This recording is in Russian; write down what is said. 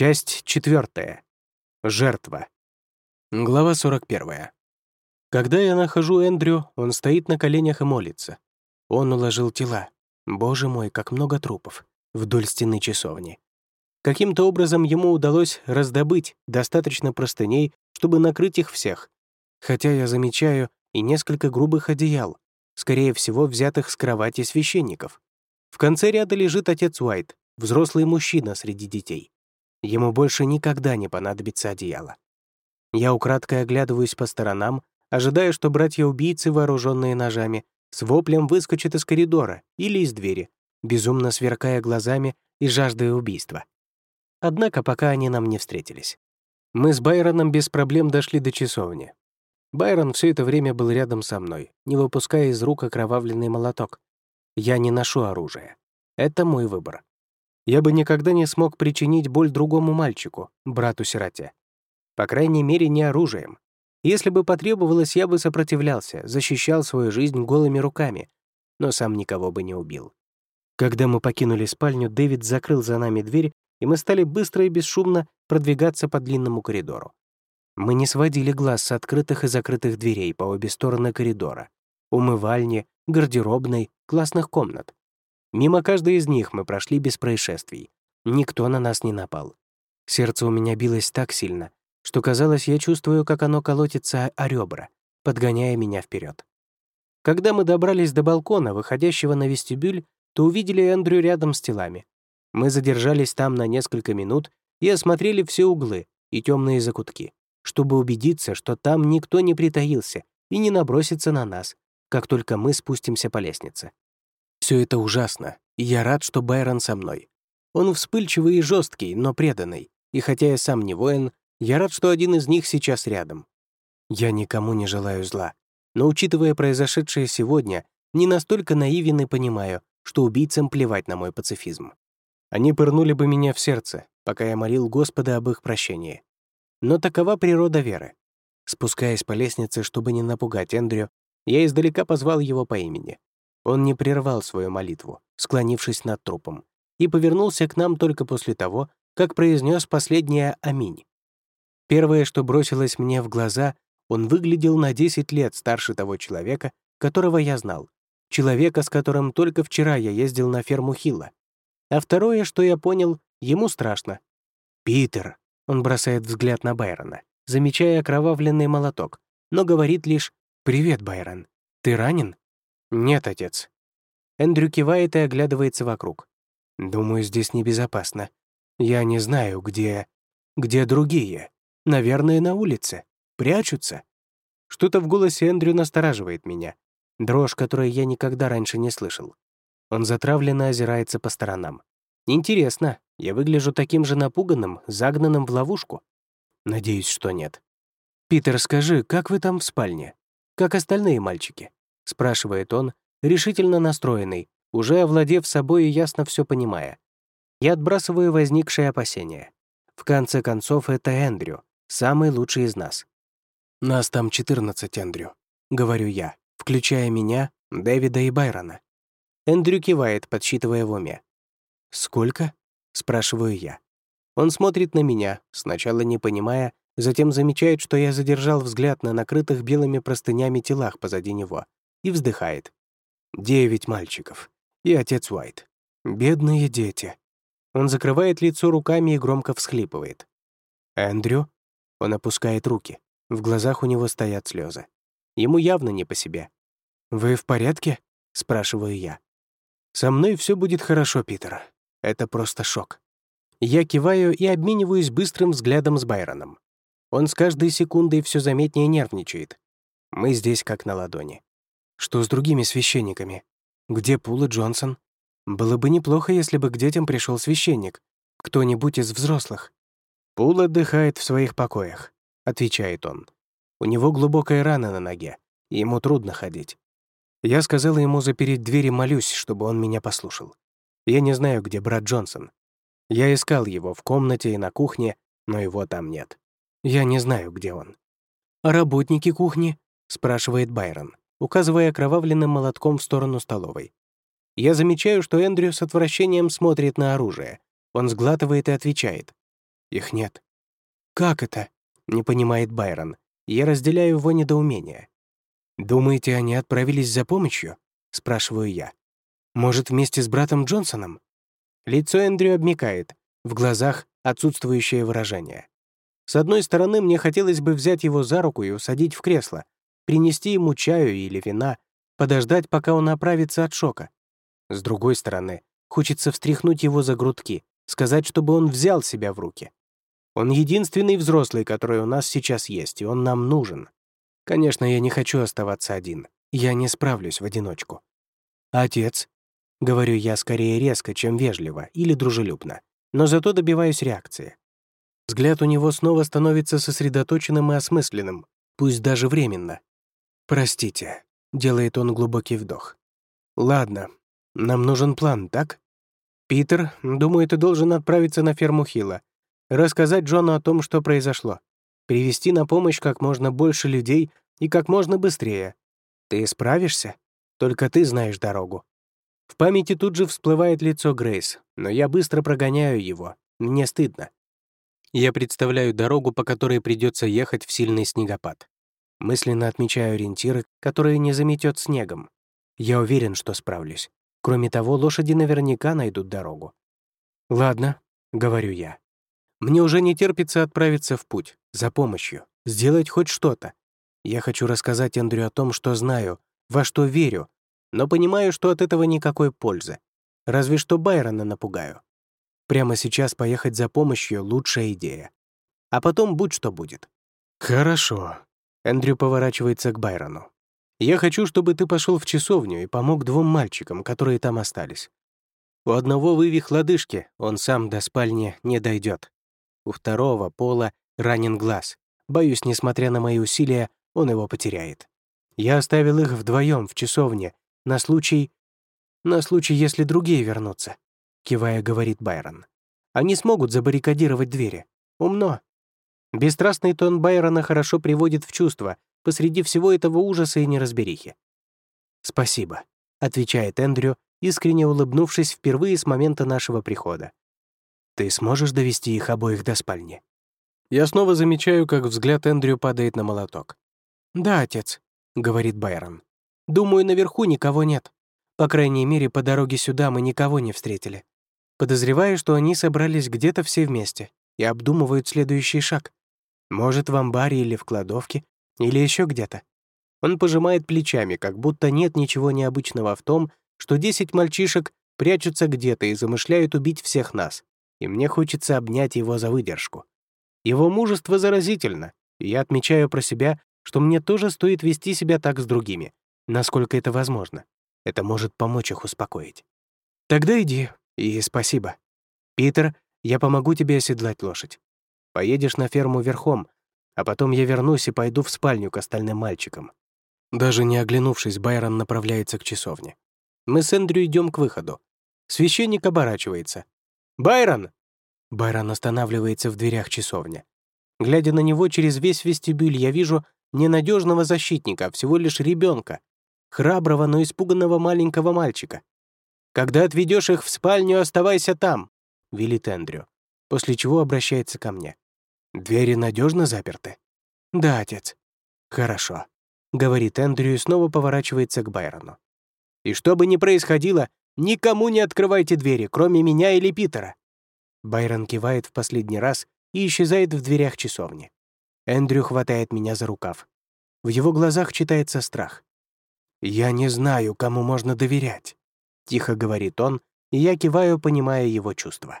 Часть четвертая. Жертва. Глава 41. Когда я нахожу Эндрю, он стоит на коленях и молится. Он уложил тела. Боже мой, как много трупов. Вдоль стены часовни. Каким-то образом ему удалось раздобыть достаточно простыней, чтобы накрыть их всех. Хотя я замечаю и несколько грубых одеял, скорее всего, взятых с кровати священников. В конце ряда лежит отец Уайт, взрослый мужчина среди детей. Ему больше никогда не понадобится одеяло. Я украдкой оглядываюсь по сторонам, ожидая, что братья-убийцы, вооруженные ножами, с воплем выскочат из коридора или из двери, безумно сверкая глазами и жаждая убийства. Однако пока они нам не встретились. Мы с Байроном без проблем дошли до часовни. Байрон все это время был рядом со мной, не выпуская из рук окровавленный молоток. Я не ношу оружие. Это мой выбор. Я бы никогда не смог причинить боль другому мальчику, брату-сироте. По крайней мере, не оружием. Если бы потребовалось, я бы сопротивлялся, защищал свою жизнь голыми руками, но сам никого бы не убил. Когда мы покинули спальню, Дэвид закрыл за нами дверь, и мы стали быстро и бесшумно продвигаться по длинному коридору. Мы не сводили глаз с открытых и закрытых дверей по обе стороны коридора, умывальни, гардеробной, классных комнат. Мимо каждой из них мы прошли без происшествий. Никто на нас не напал. Сердце у меня билось так сильно, что казалось, я чувствую, как оно колотится о ребра, подгоняя меня вперед. Когда мы добрались до балкона, выходящего на вестибюль, то увидели Эндрю рядом с телами. Мы задержались там на несколько минут и осмотрели все углы и темные закутки, чтобы убедиться, что там никто не притаился и не набросится на нас, как только мы спустимся по лестнице. Все это ужасно, и я рад, что Байрон со мной. Он вспыльчивый и жесткий, но преданный, и хотя я сам не воин, я рад, что один из них сейчас рядом. Я никому не желаю зла, но, учитывая произошедшее сегодня, не настолько наивен и понимаю, что убийцам плевать на мой пацифизм. Они пырнули бы меня в сердце, пока я молил Господа об их прощении. Но такова природа веры. Спускаясь по лестнице, чтобы не напугать Эндрю, я издалека позвал его по имени. Он не прервал свою молитву, склонившись над трупом, и повернулся к нам только после того, как произнес последнее «Аминь». Первое, что бросилось мне в глаза, он выглядел на 10 лет старше того человека, которого я знал, человека, с которым только вчера я ездил на ферму Хилла. А второе, что я понял, ему страшно. «Питер», — он бросает взгляд на Байрона, замечая окровавленный молоток, но говорит лишь «Привет, Байрон. Ты ранен?» «Нет, отец». Эндрю кивает и оглядывается вокруг. «Думаю, здесь небезопасно. Я не знаю, где... где другие. Наверное, на улице. Прячутся». Что-то в голосе Эндрю настораживает меня. Дрожь, которую я никогда раньше не слышал. Он затравленно озирается по сторонам. «Интересно, я выгляжу таким же напуганным, загнанным в ловушку?» Надеюсь, что нет. «Питер, скажи, как вы там в спальне? Как остальные мальчики?» — спрашивает он, решительно настроенный, уже овладев собой и ясно все понимая. Я отбрасываю возникшие опасения. В конце концов, это Эндрю, самый лучший из нас. «Нас там 14, Эндрю», — говорю я, включая меня, Дэвида и Байрона. Эндрю кивает, подсчитывая в уме. «Сколько?» — спрашиваю я. Он смотрит на меня, сначала не понимая, затем замечает, что я задержал взгляд на накрытых белыми простынями телах позади него и вздыхает. «Девять мальчиков. И отец Уайт. Бедные дети». Он закрывает лицо руками и громко всхлипывает. «Эндрю?» Он опускает руки. В глазах у него стоят слезы. Ему явно не по себе. «Вы в порядке?» — спрашиваю я. «Со мной все будет хорошо, Питер. Это просто шок». Я киваю и обмениваюсь быстрым взглядом с Байроном. Он с каждой секундой все заметнее нервничает. Мы здесь как на ладони. Что с другими священниками? Где Пул и Джонсон? Было бы неплохо, если бы к детям пришел священник, кто-нибудь из взрослых. Пул отдыхает в своих покоях, отвечает он. У него глубокая рана на ноге, и ему трудно ходить. Я сказала ему запереть дверь и молюсь, чтобы он меня послушал. Я не знаю, где брат Джонсон. Я искал его в комнате и на кухне, но его там нет. Я не знаю, где он. «А работники кухни?» — спрашивает Байрон указывая окровавленным молотком в сторону столовой. Я замечаю, что Эндрю с отвращением смотрит на оружие. Он сглатывает и отвечает. Их нет. Как это? Не понимает Байрон. Я разделяю его недоумение. «Думаете, они отправились за помощью?» — спрашиваю я. «Может, вместе с братом Джонсоном?» Лицо Эндрю обмикает, в глазах отсутствующее выражение. С одной стороны, мне хотелось бы взять его за руку и усадить в кресло, принести ему чаю или вина, подождать, пока он оправится от шока. С другой стороны, хочется встряхнуть его за грудки, сказать, чтобы он взял себя в руки. Он единственный взрослый, который у нас сейчас есть, и он нам нужен. Конечно, я не хочу оставаться один. Я не справлюсь в одиночку. «Отец», — говорю я скорее резко, чем вежливо или дружелюбно, но зато добиваюсь реакции. Взгляд у него снова становится сосредоточенным и осмысленным, пусть даже временно. «Простите», — делает он глубокий вдох. «Ладно, нам нужен план, так?» «Питер, думаю, ты должен отправиться на ферму Хилла, рассказать Джону о том, что произошло, привести на помощь как можно больше людей и как можно быстрее. Ты справишься? Только ты знаешь дорогу». В памяти тут же всплывает лицо Грейс, но я быстро прогоняю его. Мне стыдно. Я представляю дорогу, по которой придется ехать в сильный снегопад. Мысленно отмечаю ориентиры, которые не заметет снегом. Я уверен, что справлюсь. Кроме того, лошади наверняка найдут дорогу. «Ладно», — говорю я. «Мне уже не терпится отправиться в путь, за помощью, сделать хоть что-то. Я хочу рассказать Эндрю о том, что знаю, во что верю, но понимаю, что от этого никакой пользы. Разве что Байрона напугаю. Прямо сейчас поехать за помощью — лучшая идея. А потом будь что будет. «Хорошо», Эндрю поворачивается к Байрону. «Я хочу, чтобы ты пошел в часовню и помог двум мальчикам, которые там остались. У одного вывих лодыжки, он сам до спальни не дойдет. У второго, Пола, ранен глаз. Боюсь, несмотря на мои усилия, он его потеряет. Я оставил их вдвоем в часовне на случай... на случай, если другие вернутся», — кивая, говорит Байрон. «Они смогут забаррикадировать двери. Умно, Бесстрастный тон Байрона хорошо приводит в чувство посреди всего этого ужаса и неразберихи. «Спасибо», — отвечает Эндрю, искренне улыбнувшись впервые с момента нашего прихода. «Ты сможешь довести их обоих до спальни?» Я снова замечаю, как взгляд Эндрю падает на молоток. «Да, отец», — говорит Байрон. «Думаю, наверху никого нет. По крайней мере, по дороге сюда мы никого не встретили. Подозреваю, что они собрались где-то все вместе и обдумывают следующий шаг. Может, в амбаре или в кладовке, или еще где-то. Он пожимает плечами, как будто нет ничего необычного в том, что 10 мальчишек прячутся где-то и замышляют убить всех нас, и мне хочется обнять его за выдержку. Его мужество заразительно, и я отмечаю про себя, что мне тоже стоит вести себя так с другими, насколько это возможно. Это может помочь их успокоить. Тогда иди, и спасибо. Питер, я помогу тебе оседлать лошадь. Поедешь на ферму верхом, а потом я вернусь и пойду в спальню к остальным мальчикам». Даже не оглянувшись, Байрон направляется к часовне. Мы с Эндрю идем к выходу. Священник оборачивается. «Байрон!» Байрон останавливается в дверях часовни. Глядя на него через весь вестибюль, я вижу ненадежного защитника, всего лишь ребенка, храброго, но испуганного маленького мальчика. «Когда отведешь их в спальню, оставайся там», — велит Эндрю, после чего обращается ко мне. «Двери надежно заперты?» «Да, отец». «Хорошо», — говорит Эндрю и снова поворачивается к Байрону. «И что бы ни происходило, никому не открывайте двери, кроме меня или Питера». Байрон кивает в последний раз и исчезает в дверях часовни. Эндрю хватает меня за рукав. В его глазах читается страх. «Я не знаю, кому можно доверять», — тихо говорит он, и я киваю, понимая его чувства.